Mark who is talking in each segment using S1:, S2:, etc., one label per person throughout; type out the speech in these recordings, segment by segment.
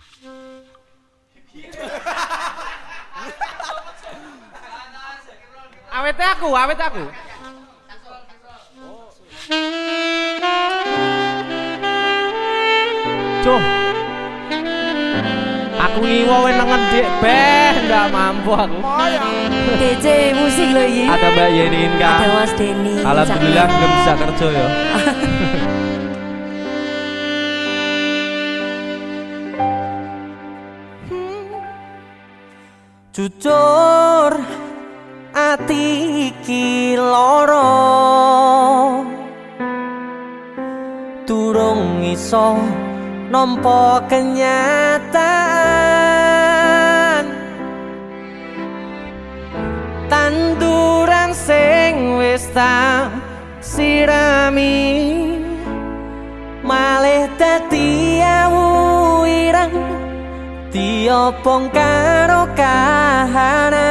S1: Awete aku, awete aku. Cuh. Aku ngiwo nengen dik beh ndak mampu aku.
S2: DC musik lo iki.
S1: Ada Mbak Yeni Inka.
S2: Ada Mas Denny.
S1: Alhamdulillah belum bisa kerja ya.
S3: Jujur ati iki lara. Durung iso nampa kenyataan Tanduran sing wis tak sirami diopong karo kahanan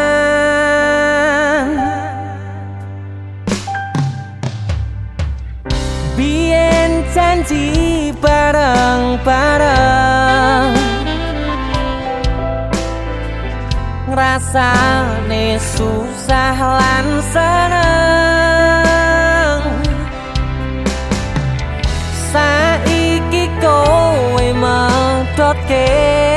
S3: Bien janji bareng-bareng. Ngrasane susah lan seneng. Saiki kowe medhotke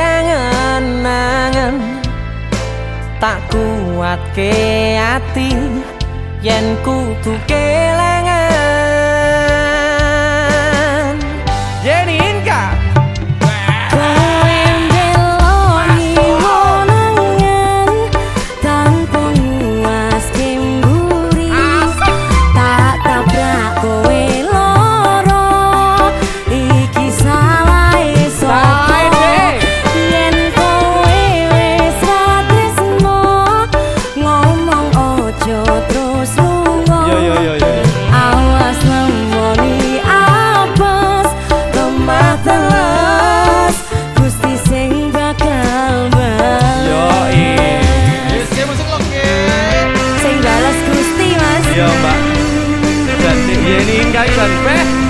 S3: Tak kuatke ati. Yen kudu kelangan
S2: telas Gusti
S1: sing bakal balas Gusti
S2: mas.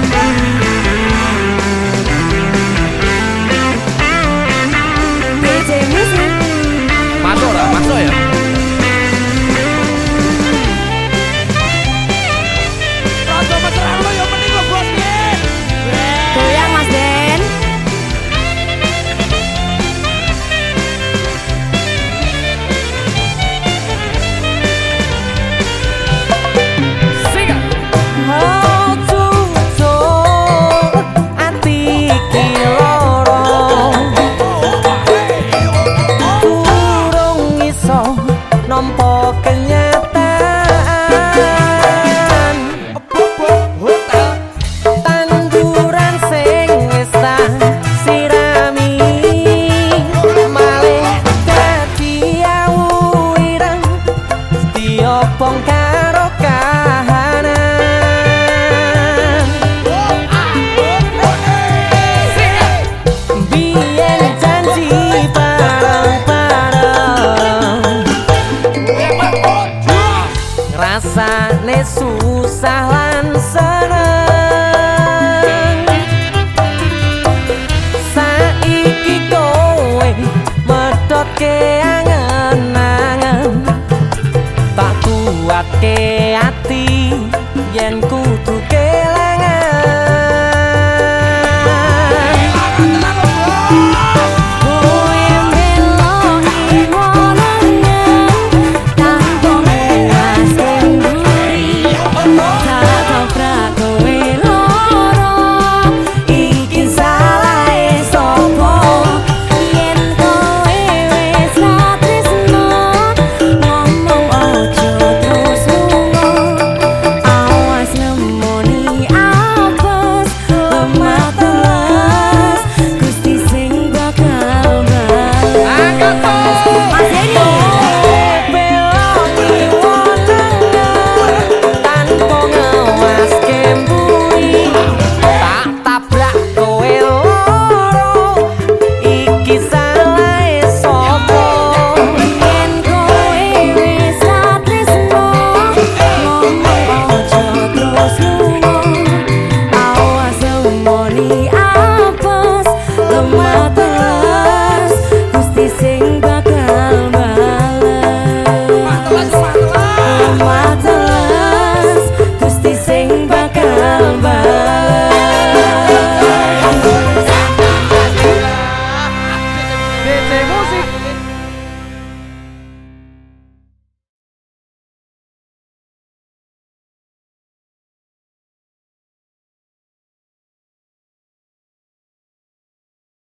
S2: rasane susah lan senang